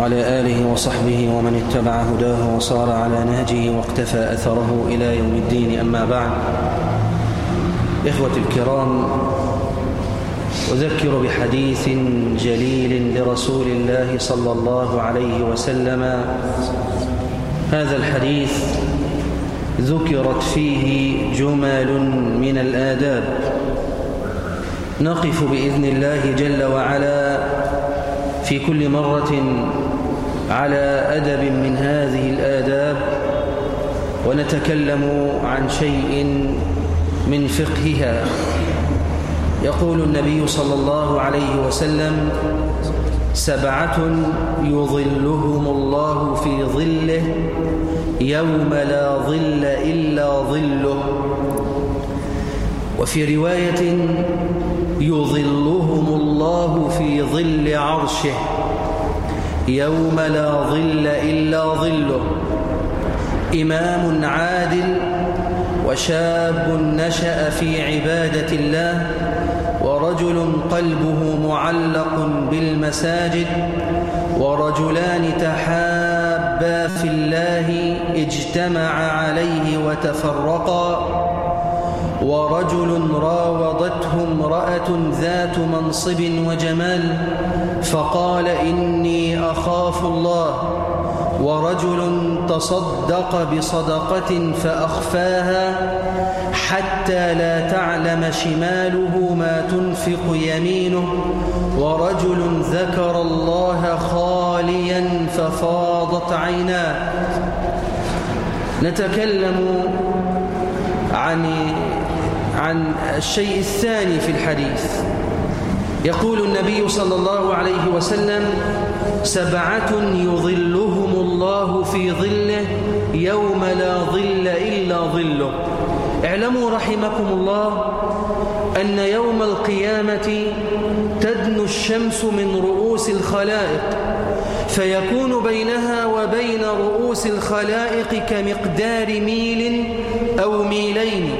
وعلى آله وصحبه ومن اتبع هداه وصار على نهجه واقتفى أثره إلى يوم الدين. أما بعد إخوة الكرام أذكر بحديث جليل لرسول الله صلى الله عليه وسلم. هذا الحديث ذكرت فيه جمل من الآداب. نقف بإذن الله جل وعلا في كل مرة على أدب من هذه الآداب ونتكلم عن شيء من فقهها. يقول النبي صلى الله عليه وسلم سبعة يظلهم الله في ظله يوم لا ظل إلا ظله. وفي رواية يظلهم الله في ظل عرشه. يوم لا ظل إلا ظله إمام عادل وشاب نشأ في عبادة الله ورجل قلبه معلق بالمساجد ورجلان تحابا في الله اجتمع عليه وتفرقا. ورجل راودته امرأة ذات منصب وجمال فقال إني أخاف الله. ورجل تصدق بصدقة فأخفاها حتى لا تعلم شماله ما تنفق يمينه. ورجل ذكر الله خاليا ففاضت عيناه. نتكلم عن عن الشيء الثاني في الحديث. يقول النبي صلى الله عليه وسلم سبعة يظلهم الله في ظله يوم لا ظل إلا ظله. اعلموا رحمكم الله أن يوم القيامة تدنو الشمس من رؤوس الخلائق فيكون بينها وبين رؤوس الخلائق كمقدار ميل أو ميلين.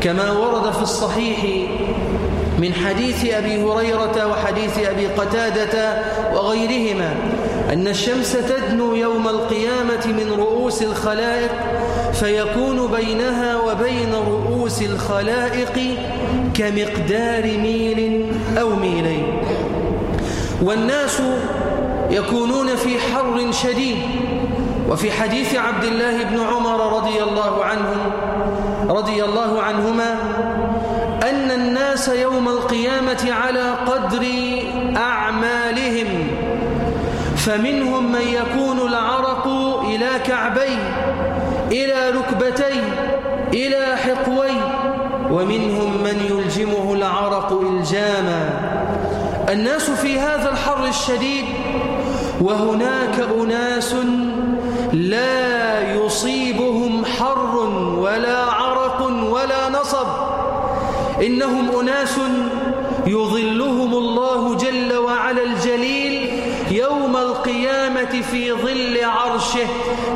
كما ورد في الصحيح من حديث أبي هريرة وحديث أبي قتادة وغيرهما أن الشمس تدنو يوم القيامة من رؤوس الخلائق فيكون بينها وبين رؤوس الخلائق كمقدار ميل أو ميلين. والناس يكونون في حر شديد وفي حديث عبد الله بن عمر رضي الله عنهم رضي الله عنهما أن الناس يوم القيامة على قدر أعمالهم فمنهم من يكون العرق إلى كعبي إلى ركبتي إلى حقوي ومنهم من يلجمه العرق إلجاما. الناس في هذا الحر الشديد وهناك أناس لا يصيبهم حر ولا عرق ولا نصب. إنهم أناس يظلهم الله جل وعلا الجليل يوم القيامة في ظل عرشه.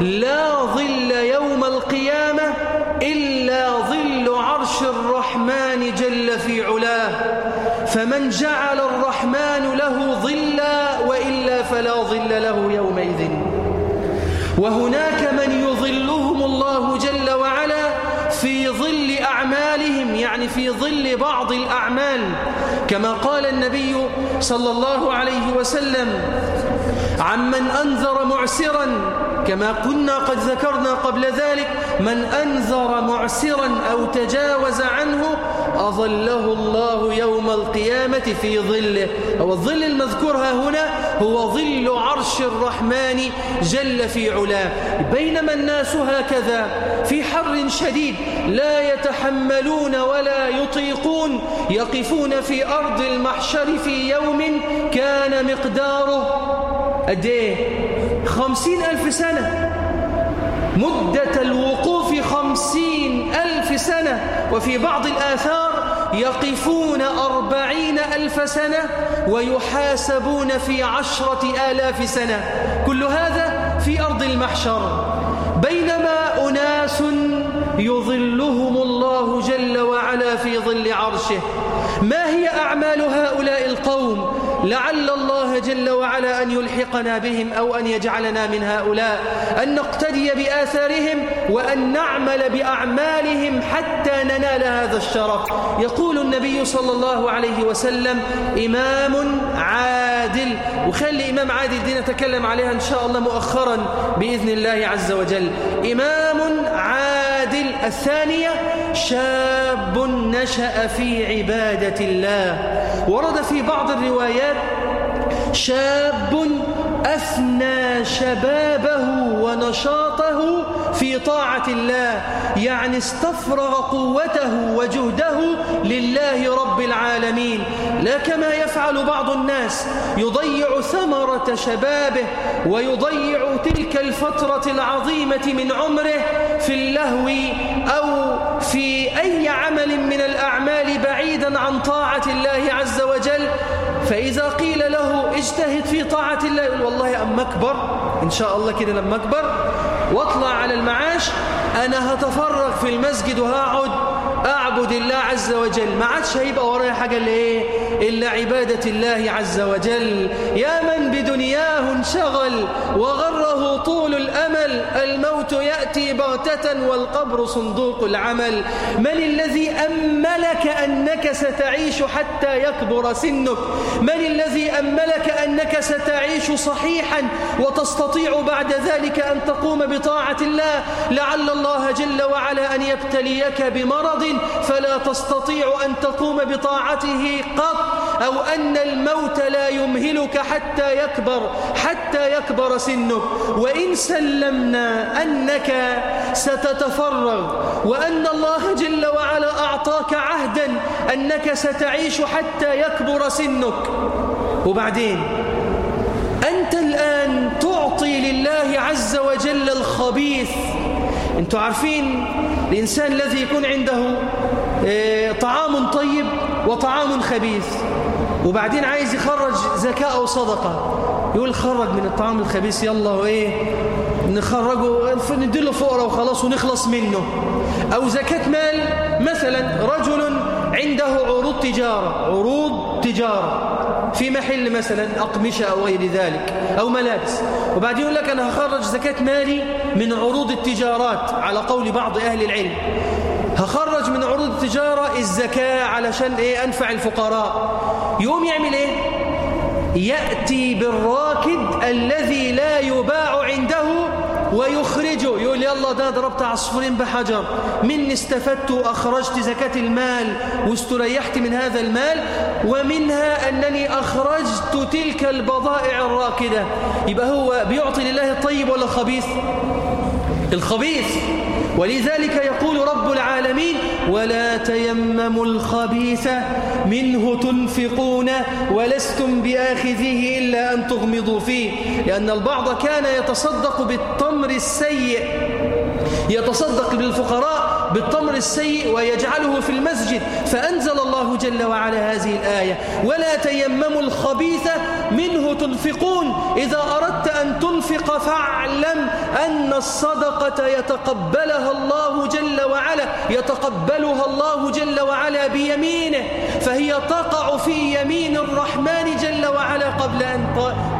لا ظل يوم القيامة إلا ظل عرش الرحمن جل في علاه. فمن جعل الرحمن له ظلا وإلا فلا ظل له يومئذ. وهناك من يظلهم الله جل وعلا في ظل أعمالهم يعني في ظل بعض الأعمال. كما قال النبي صلى الله عليه وسلم عمن أنذر معسرا كما كنا قد ذكرنا قبل ذلك من أنذر معسرا أو تجاوز عنه أظله الله يوم القيامة في ظله. هو الظل المذكور هنا هو ظل عرش الرحمن جل في علاه. بينما الناس هكذا في حر شديد لا يتحملون ولا يطيقون يقفون في أرض المحشر في يوم كان مقداره. قد إيه؟ خمسين ألف سنة. مدة الوقوف خمسين ألف سنة. وفي بعض الآثار يقفون أربعين ألف سنة ويحاسبون في عشرة آلاف سنة. كل هذا في أرض المحشر. وعلا أن يلحقنا بهم أو أن يجعلنا من هؤلاء أن نقتدي بآثارهم وأن نعمل بأعمالهم حتى ننال هذا الشرف. يقول النبي صلى الله عليه وسلم إمام عادل. وخلي إمام عادل دي نتكلم عليها إن شاء الله مؤخرا بإذن الله عز وجل. إمام عادل. الثانية شاب نشأ في عبادة الله. ورد في بعض الروايات شاب أفنى شبابه ونشاطه في طاعة الله يعني استفرغ قوته وجهده لله رب العالمين. لا كما يفعل بعض الناس يضيع ثمرة شبابه ويضيع تلك الفترة العظيمة من عمره في اللهو أو في أي عمل من الأعمال بعيدا عن طاعة الله عز وجل. فإذا قيل له اجتهد في طاعة الله يقول والله أما أكبر؟ إن شاء الله كده لما أكبر. واطلع على المعاش أنا هتفرغ في المسجد وهقعد أعبد الله عز وجل. ما عادش هيبقى ورايا حاجة اللي إيه؟ إلا عبادة الله عز وجل. يا من بدنياه انشغل وغره طول الأمل. الموت يأتي بغتة والقبر صندوق العمل. من الذي أملك أنك ستعيش حتى يكبر سنك؟ من الذي أملك أنك ستعيش صحيحا وتستطيع بعد ذلك أن تقوم بطاعة الله؟ لعل الله جل وعلا أن يبتليك بمرض فلا تستطيع أن تقوم بطاعته قط أو أن الموت لا يمهلك حتى يكبر حتى يكبر سنك. وإن سلمنا أنك ستتفرغ وأن الله جل وعلا أعطاك عهدا أنك ستعيش حتى يكبر سنك. وبعدين أنت الآن تعطي لله عز وجل الخبيث أنتوا عارفين الإنسان الذي يكون عنده طعام طيب وطعام خبيث. وبعدين عايز يخرج زكاة أو صدقة. يقول خرج من الطعام الخبيث يلا وإيه نخرجه نديله فقرة وخلاص ونخلص منه. أو زكاة مال مثلا رجل عنده عروض تجارة عروض تجارة. في محل مثلا أقمشة أو غير ذلك أو ملابس. وبعدين يقول لك أنا هخرج زكاة مالي من عروض التجارات على قول بعض أهل العلم. هخرج من عروض التجارة الزكاة علشان إيه؟ أنفع الفقراء. يقوم يعمل إيه؟ يأتي بالراكد الذي لا يباع عنده ويخرجه. يقول يلا ده ضربت عصفورين بحجر مني استفدت وأخرجت زكاة المال واستريحت من هذا المال ومنها أنني أخرجت تلك البضائع الراكدة. يبقى هو بيعطي لله الطيب ولا الخبيث؟ الخبيث. ولذلك يقول رب العالمين ولا تيمموا الخبيث منه تنفقون ولستم بآخذه إلا أن تغمضوا فيه. لأن البعض كان يتصدق بالتمر السيء. يتصدق للفقراء بالتمر السيء ويجعله في المسجد. فأنزل الله جل وعلا هذه الآية ولا تيمموا الخبيث منه تنفقون. إذا أردت أن تنفق فاعلم أن الصدقة يتقبلها الله جل وعلا يتقبلها الله جل وعلا بيمينه. فهي تقع في يمين الرحمن جل وعلا قبل أن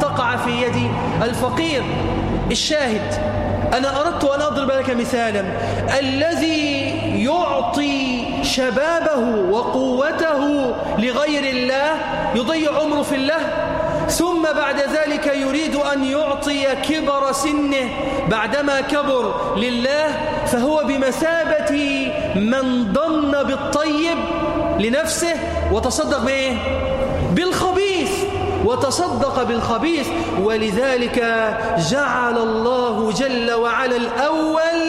تقع في يد الفقير. الشاهد أنا أردت أن أضرب لك مثالا الذي يعطي شبابه وقوته لغير الله يضيع عمره في الله ثم بعد ذلك يريد أن يعطي كبر سنه بعدما كبر لله فهو بمثابة من ضن بالطيب لنفسه وتصدق بإيه؟ بالخبيث وتصدق بالخبيث ولذلك جعل الله جل وعلا الأول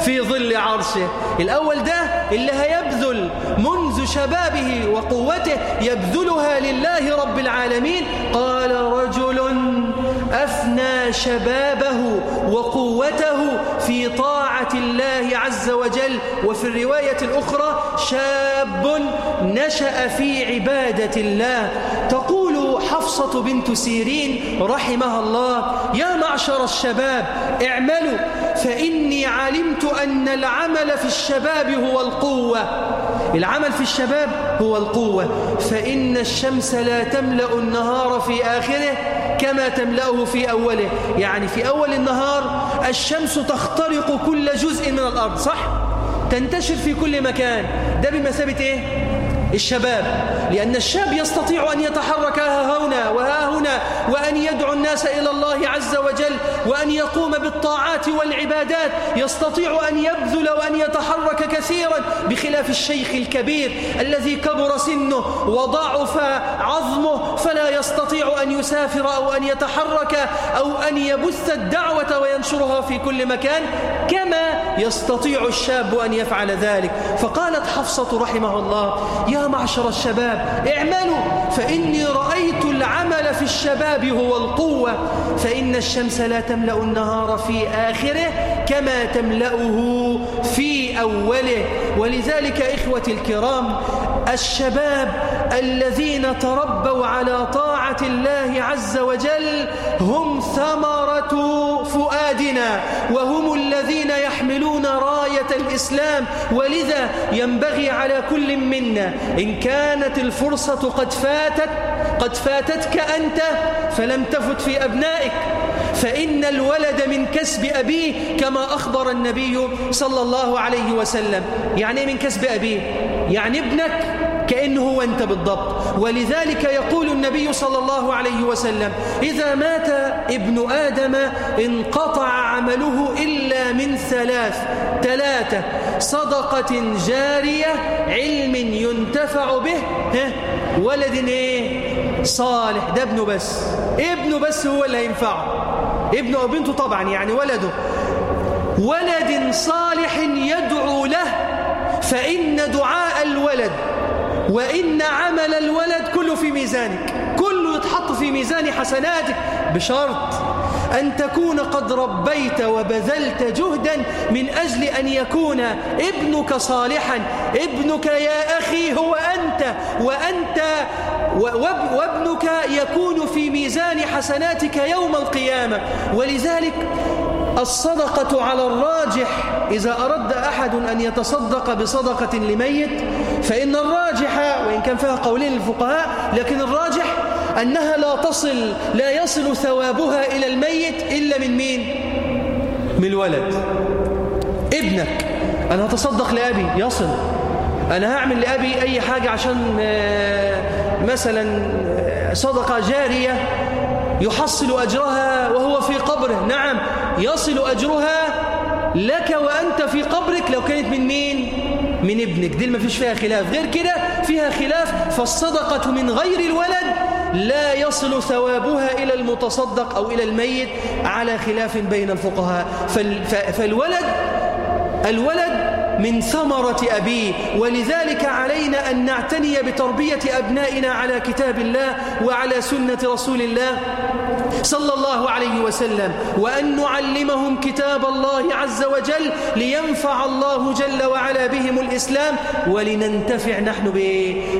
في ظل عرشه. الأول ده اللي هيبذل منذ شبابه وقوته يبذلها لله رب العالمين. قال رجل أفنى شبابه وقوته في طاعة الله عز وجل. وفي الرواية الأخرى شاب نشأ في عبادة الله. تقول حفصة بنت سيرين رحمها الله يا معشر الشباب اعملوا فإني علمت أن العمل في الشباب هو القوة العمل في الشباب هو القوة فإن الشمس لا تملأ النهار في آخره كما تملأه في أوله يعني في أول النهار الشمس تخترق كل جزء من الأرض صح؟ تنتشر في كل مكان ده بمثابة إيه؟ الشباب لأن الشاب يستطيع أن يتحرك ها هنا وها هنا وأن يدعو الناس إلى الله عز وجل وأن يقوم بالطاعات والعبادات. يستطيع أن يبذل وأن يتحرك كثيرا بخلاف الشيخ الكبير الذي كبر سنه وضعف عظمه فلا يستطيع أن يسافر أو أن يتحرك أو أن يبث الدعوة وينشرها في كل مكان كما يستطيع الشاب أن يفعل ذلك. فقالت حفصة رحمه الله يا معشر الشباب اعملوا فإني رأيت العمل في الشباب هو القوة فإن الشمس لا تملأ النهار في آخره كما تملأه في أوله. ولذلك إخوتي الكرام الشباب الذين تربوا على طاعة الله عز وجل هم ثمرة فؤادنا وهم الذين يحملون راية الإسلام ولذا ينبغي على كل منا إن كانت الفرصة قد فاتت قد فاتتك أنت فلم تفت في أبنائك. فإن الولد من كسب أبيه كما أخبر النبي صلى الله عليه وسلم. يعني من كسب أبيه؟ يعني ابنك. كأنه هو أنت بالضبط. ولذلك يقول النبي صلى الله عليه وسلم إذا مات ابن آدم انقطع عمله إلا من ثلاث ثلاثة صدقة جارية علم ينتفع به ولد إيه؟ صالح ده ابنه بس. ابنه بس هو اللي هينفعه. ابنه أو بنته طبعا يعني ولده. ولد صالح يدعو له فإن دعاء الولد وإن عمل الولد كله في ميزانك كله يتحط في ميزان حسناتك بشرط أن تكون قد ربيت وبذلت جهدا من أجل أن يكون ابنك صالحا. ابنك يا أخي هو أنت وأنت وابنك يكون في ميزان حسناتك يوم القيامة. ولذلك الصدقة على الراجح. إذا أرد أحد أن يتصدق بصدقة لميت فإن الراجح وإن كان فيها قولين للفقهاء لكن الراجح أنها لا تصل لا يصل ثوابها إلى الميت إلا من مين؟ من الولد. ابنك. أنا هتصدق لأبي. يصل. أنا هعمل لأبي أي حاجة عشان آه، مثلا آه، صدقة جارية يحصل أجرها وهو في قبره. نعم. يصل أجرها لك وأنت في قبرك. لو كانت من مين؟ من ابنك. دي ما فيش فيها خلاف. غير كده فيها خلاف. فالصدقة من غير الولد لا يصل ثوابها إلى المتصدق أو إلى الميت على خلاف بين الفقهاء. فالولد الولد من ثمرة أبيه. ولذلك علينا أن نعتني بتربية أبنائنا على كتاب الله وعلى سنة رسول الله. صلى الله عليه وسلم وأن نعلمهم كتاب الله عز وجل لينفع الله جل وعلا بهم الإسلام ولننتفع نحن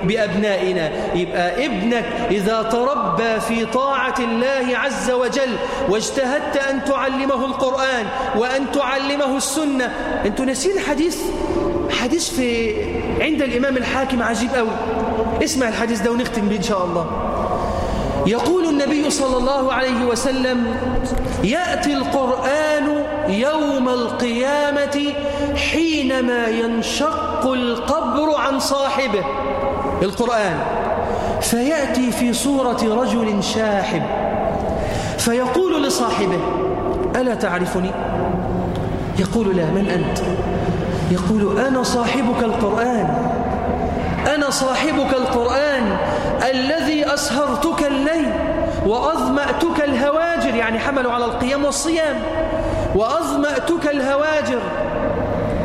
بأبنائنا. يبقى ابنك إذا تربى في طاعة الله عز وجل واجتهدت أن تعلمه القرآن وأن تعلمه السنة. أنتوا نسين حديث؟ حديث في عند الإمام الحاكم عجيب أوي. اسمع الحديث ده ونختم به إن شاء الله. يقول النبي صلى الله عليه وسلم يأتي القرآن يوم القيامة حينما ينشق القبر عن صاحبه القرآن فيأتي في صورة رجل شاحب فيقول لصاحبه ألا تعرفني؟ يقول لا من أنت؟ يقول أنا صاحبك القرآن أنا صاحبك القرآن الذي أسهرتك الليل وأظمأتك الهواجر يعني حملوا على القيام والصيام وأظمأتك الهواجر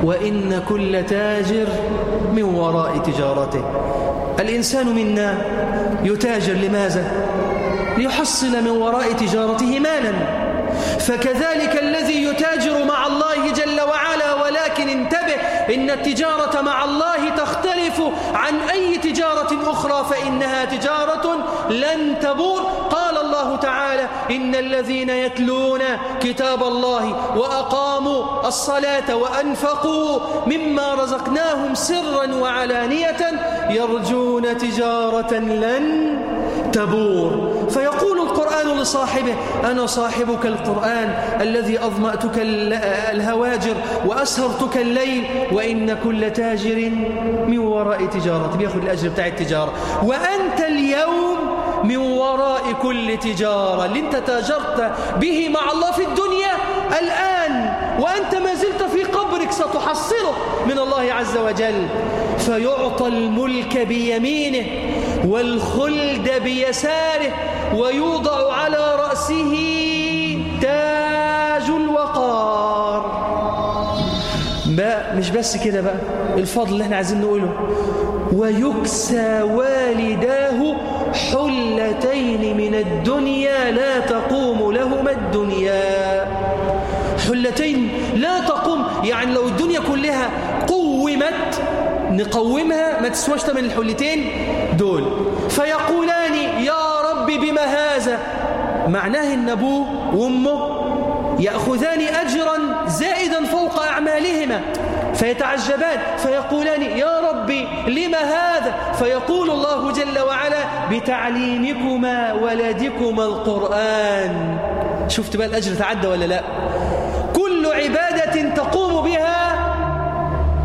وإن كل تاجر من وراء تجارته الإنسان منا يتاجر لماذا؟ ليحصل من وراء تجارته مالا فكذلك الذي يتاجر مع الله جل وعلا ولكن انتبه إن التجارة مع الله تختلف عن أي تجارة أخرى فإنها تجارة لن تبور. قال الله تعالى إن الذين يتلون كتاب الله وأقاموا الصلاة وأنفقوا مما رزقناهم سرا وعلانية يرجون تجارة لن تبور. فيقول القرآن لصاحبه أنا صاحبك القرآن الذي أظمأتك الهواجر وأسهرتك الليل وإن كل تاجر من وراء تجارة بيأخذ الأجر بتاع التجارة. وأنت اليوم من وراء كل تجارة. اللي أنت تاجرت به مع الله في الدنيا الآن وأنت ما زلت في قبرك ستحصله من الله عز وجل. فيعطى الملك بيمينه والخلد بيساره. ويوضع على رأسه تاج الوقار. بقى مش بس كده بقى الفضل اللي إحنا عايزين نقوله. ويكسى والداه حلتين من الدنيا لا تقوم لهما الدنيا. حلتين لا تقوم يعني لو الدنيا كلها قومت نقومها ما تسواش ثمن الحلتين دول. بما هذا معناه ان ابوه وأمه يأخذان أجرا زائدا فوق أعمالهما. فيتعجبان فيقولان يا ربي لما هذا؟ فيقول الله جل وعلا بتعليمكما ولدكما القرآن. شفت بقى الأجر تعدى ولا لا؟ كل عبادة تقوم بها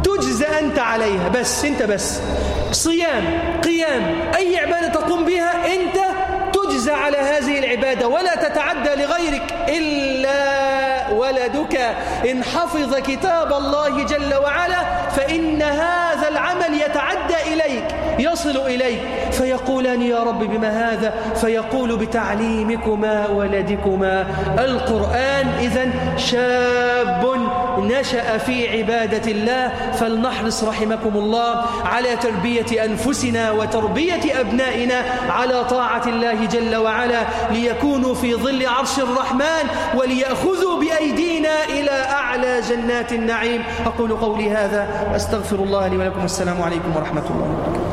تجزى أنت عليها. بس أنت بس. صيام قيام أي عبادة تقوم بها أنت على هذه العبادة ولا تتعدى لغيرك إلا ولدك. إن حفظ كتاب الله جل وعلا فإن هذا العمل يتعدى إليك يصل إليك. فيقولان يا رب بما هذا؟ فيقول بتعليمكما ولدكما. القرآن إذا شاب نشأ في عبادة الله فلنحرص رحمكم الله على تربية أنفسنا وتربية أبنائنا على طاعة الله جل وعلا ليكونوا في ظل عرش الرحمن وليأخذوا بأيدينا إلى أعلى جنات النعيم. أقول قولي هذا أستغفر الله لي ولكم. السلام عليكم ورحمة الله وبركاته.